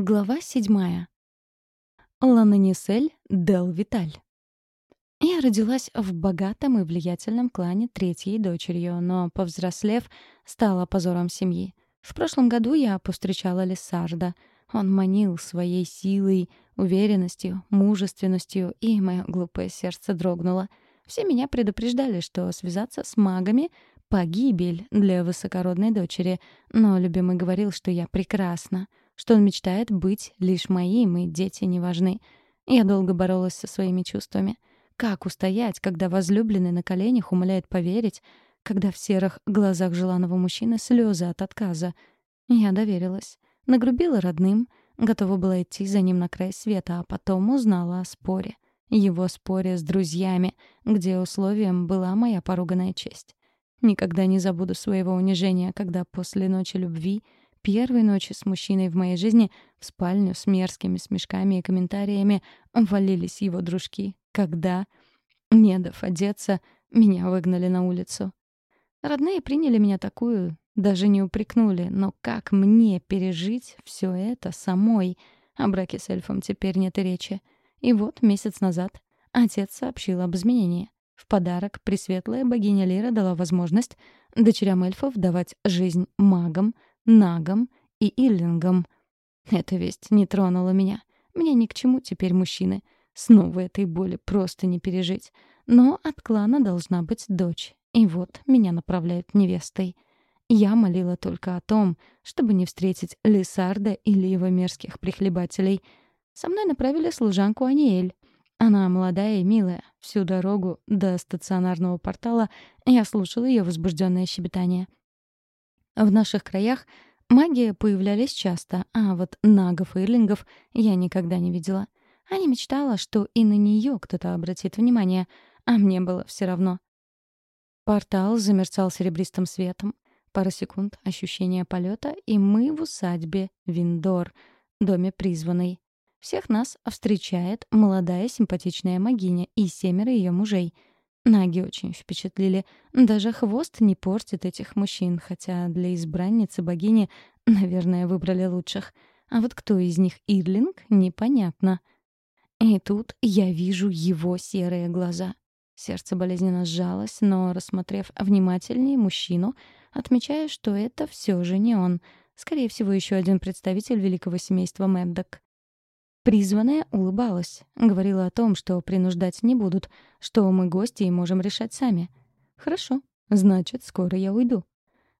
Глава седьмая. Лананисель Дел Виталь. Я родилась в богатом и влиятельном клане третьей дочерью, но, повзрослев, стала позором семьи. В прошлом году я повстречала Лессарда. Он манил своей силой, уверенностью, мужественностью, и мое глупое сердце дрогнуло. Все меня предупреждали, что связаться с магами — погибель для высокородной дочери, но любимый говорил, что я прекрасна — что он мечтает быть лишь моим, и дети не важны. Я долго боролась со своими чувствами. Как устоять, когда возлюбленный на коленях умоляет поверить, когда в серых глазах желанного мужчины слезы от отказа? Я доверилась. Нагрубила родным, готова была идти за ним на край света, а потом узнала о споре. Его споре с друзьями, где условием была моя поруганная честь. Никогда не забуду своего унижения, когда после ночи любви — первой ночи с мужчиной в моей жизни в спальню с мерзкими смешками и комментариями ввалились его дружки, когда, не дав одеться, меня выгнали на улицу. Родные приняли меня такую, даже не упрекнули, но как мне пережить все это самой? О браке с эльфом теперь нет и речи. И вот месяц назад отец сообщил об изменении. В подарок пресветлая богиня Лира дала возможность дочерям эльфов давать жизнь магам — Нагом и Иллингом. Эта весть не тронула меня. Мне ни к чему теперь мужчины. Снова этой боли просто не пережить. Но от клана должна быть дочь. И вот меня направляют невестой. Я молила только о том, чтобы не встретить Лисарда или его мерзких прихлебателей. Со мной направили служанку Аниэль. Она молодая и милая. Всю дорогу до стационарного портала я слушала ее возбужденное щебетание. В наших краях маги появлялись часто, а вот нагов и ирлингов я никогда не видела. А не мечтала, что и на нее кто-то обратит внимание, а мне было все равно. Портал замерцал серебристым светом. Пара секунд ощущения полета, и мы в усадьбе Виндор, доме призванной. Всех нас встречает молодая симпатичная магиня и семеро ее мужей — Наги очень впечатлили. Даже хвост не портит этих мужчин, хотя для избранницы богини, наверное, выбрали лучших. А вот кто из них Ирлинг, непонятно. И тут я вижу его серые глаза. Сердце болезненно сжалось, но, рассмотрев внимательнее мужчину, отмечаю, что это все же не он. Скорее всего, еще один представитель великого семейства Мэддок. Призванная улыбалась, говорила о том, что принуждать не будут, что мы гости и можем решать сами. Хорошо, значит, скоро я уйду.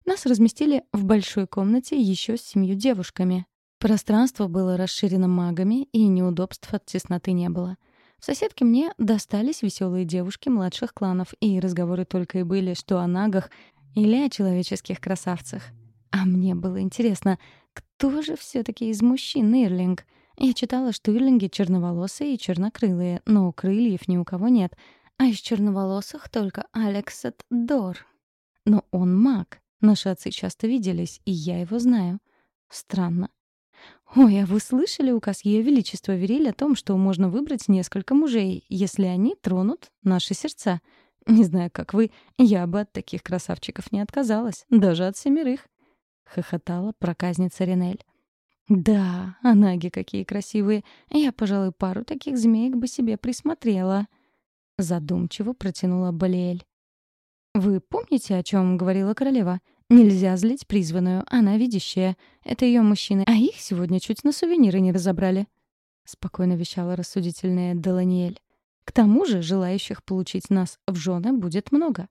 Нас разместили в большой комнате еще с семью девушками. Пространство было расширено магами, и неудобств от тесноты не было. В соседке мне достались веселые девушки младших кланов, и разговоры только и были, что о нагах или о человеческих красавцах. А мне было интересно, кто же все таки из мужчин Ирлинг — я читала, что ирлинги черноволосые и чернокрылые, но крыльев ни у кого нет, а из черноволосых только Алексет Дор. Но он маг. Наши отцы часто виделись, и я его знаю. Странно. «Ой, а вы слышали указ Ее Величества Вериль о том, что можно выбрать несколько мужей, если они тронут наши сердца? Не знаю, как вы, я бы от таких красавчиков не отказалась, даже от семерых», — хохотала проказница Ринель. Да, а наги какие красивые. Я, пожалуй, пару таких змеек бы себе присмотрела. Задумчиво протянула Балиэль. Вы помните, о чем говорила королева? Нельзя злить призванную, она видящая. Это ее мужчины, а их сегодня чуть на сувениры не разобрали. Спокойно вещала рассудительная Деланиэль. К тому же желающих получить нас в жены будет много.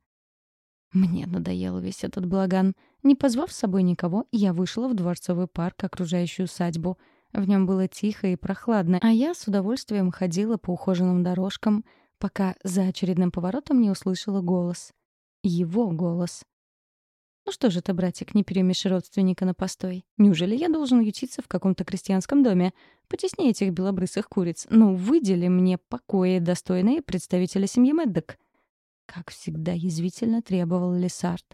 Мне надоел весь этот благан. Не позвав с собой никого, я вышла в дворцовый парк, окружающий усадьбу. В нем было тихо и прохладно, а я с удовольствием ходила по ухоженным дорожкам, пока за очередным поворотом не услышала голос. Его голос. «Ну что же ты, братик, не перемеши родственника на постой? Неужели я должен ютиться в каком-то крестьянском доме? Потесни этих белобрысых куриц. Ну, выдели мне покои, достойные представителя семьи Мэддок». Как всегда язвительно требовал Лесард.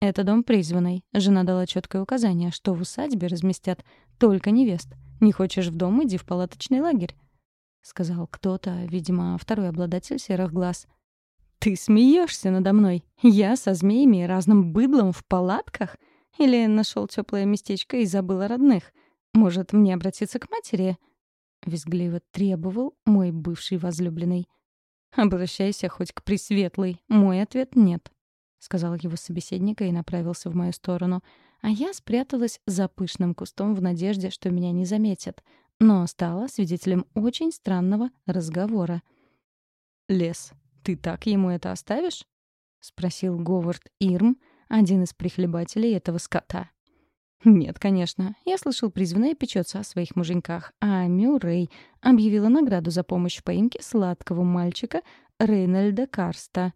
«Это дом призванный. Жена дала четкое указание, что в усадьбе разместят только невест. Не хочешь в дом — иди в палаточный лагерь», — сказал кто-то, видимо, второй обладатель серых глаз. «Ты смеешься надо мной? Я со змеями и разным быдлом в палатках? Или нашел теплое местечко и забыл о родных? Может, мне обратиться к матери?» — визгливо требовал мой бывший возлюбленный. «Обращайся хоть к Пресветлой. Мой ответ — нет», — сказал его собеседника и направился в мою сторону. А я спряталась за пышным кустом в надежде, что меня не заметят, но стала свидетелем очень странного разговора. «Лес, ты так ему это оставишь?» — спросил Говард Ирм, один из прихлебателей этого скота. Нет, конечно. Я слышал, призванная печется о своих муженьках, а Мюррей объявила награду за помощь в поимке сладкого мальчика Рейнольда Карста.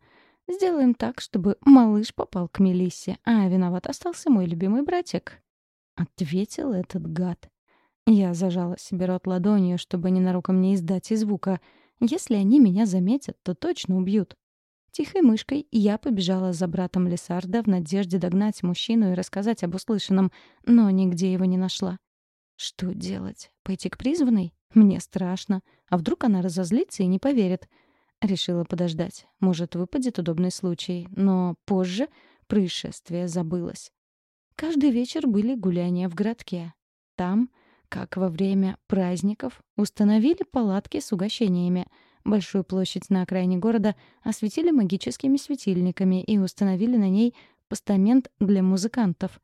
Сделаем так, чтобы малыш попал к Мелиссе, а виноват остался мой любимый братик. Ответил этот гад. Я зажала себе рот ладонью, чтобы ненароком не издать и звука. Если они меня заметят, то точно убьют. Тихой мышкой я побежала за братом Лесарда в надежде догнать мужчину и рассказать об услышанном, но нигде его не нашла. Что делать? Пойти к призванной? Мне страшно. А вдруг она разозлится и не поверит? Решила подождать. Может, выпадет удобный случай. Но позже происшествие забылось. Каждый вечер были гуляния в городке. Там, как во время праздников, установили палатки с угощениями — Большую площадь на окраине города осветили магическими светильниками и установили на ней постамент для музыкантов.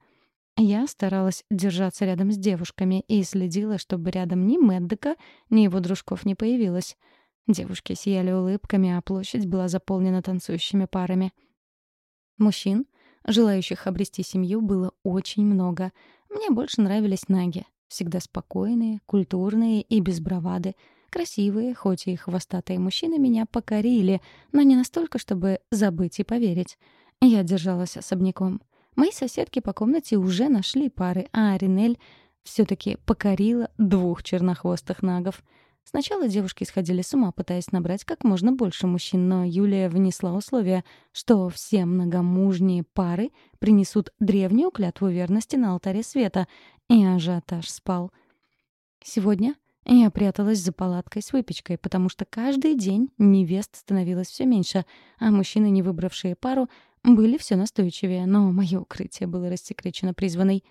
Я старалась держаться рядом с девушками и следила, чтобы рядом ни Мэддека, ни его дружков не появилось. Девушки сияли улыбками, а площадь была заполнена танцующими парами. Мужчин, желающих обрести семью, было очень много. Мне больше нравились наги. Всегда спокойные, культурные и без бравады — Красивые, хоть и хвостатые мужчины меня покорили, но не настолько, чтобы забыть и поверить. Я держалась особняком. Мои соседки по комнате уже нашли пары, а Аринель все таки покорила двух чернохвостых нагов. Сначала девушки сходили с ума, пытаясь набрать как можно больше мужчин, но Юлия внесла условие, что все многомужние пары принесут древнюю клятву верности на алтаре света, и ажиотаж спал. Сегодня я пряталась за палаткой с выпечкой, потому что каждый день невест становилось все меньше, а мужчины, не выбравшие пару, были все настойчивее, но мое укрытие было рассекречено призванной.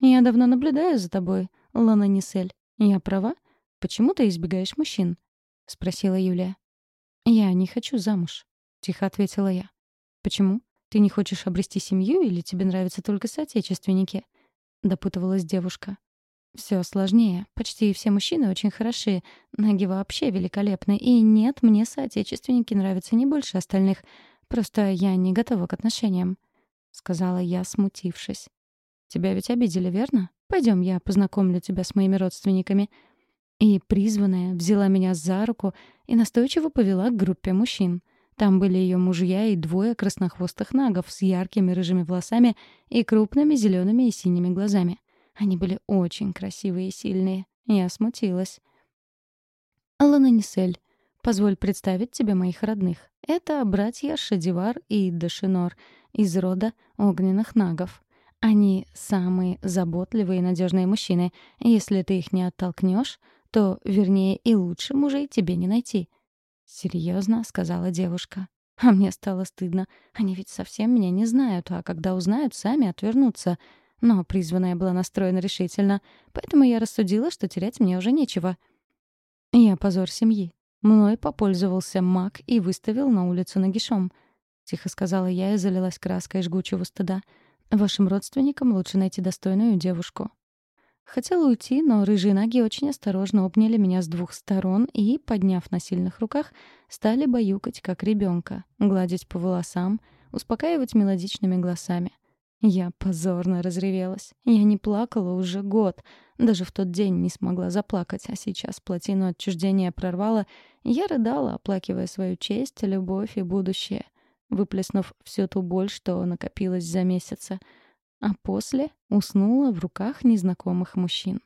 «Я давно наблюдаю за тобой, Лана Нисель. Я права? Почему ты избегаешь мужчин?» — спросила Юлия. «Я не хочу замуж», — тихо ответила я. «Почему? Ты не хочешь обрести семью или тебе нравятся только соотечественники?» — допытывалась девушка. Все сложнее. Почти все мужчины очень хороши. Ноги вообще великолепны. И нет, мне соотечественники нравятся не больше остальных. Просто я не готова к отношениям», — сказала я, смутившись. «Тебя ведь обидели, верно? Пойдем, я познакомлю тебя с моими родственниками». И призванная взяла меня за руку и настойчиво повела к группе мужчин. Там были ее мужья и двое краснохвостых нагов с яркими рыжими волосами и крупными зелеными и синими глазами. Они были очень красивые и сильные. Я смутилась. Алана Нисель, позволь представить тебе моих родных. Это братья Шадивар и Дашинор из рода огненных нагов. Они самые заботливые и надежные мужчины. Если ты их не оттолкнешь, то, вернее, и лучше мужей тебе не найти. Серьезно, сказала девушка. А мне стало стыдно. Они ведь совсем меня не знают, а когда узнают, сами отвернутся. Но призванная была настроена решительно, поэтому я рассудила, что терять мне уже нечего. Я позор семьи. Мной попользовался маг и выставил на улицу нагишом. Тихо сказала я и залилась краской жгучего стыда. Вашим родственникам лучше найти достойную девушку. Хотела уйти, но рыжие ноги очень осторожно обняли меня с двух сторон и, подняв на сильных руках, стали баюкать, как ребенка, гладить по волосам, успокаивать мелодичными голосами. Я позорно разревелась. Я не плакала уже год. Даже в тот день не смогла заплакать, а сейчас плотину отчуждения прорвала. Я рыдала, оплакивая свою честь, любовь и будущее, выплеснув всю ту боль, что накопилась за месяцы. А после уснула в руках незнакомых мужчин.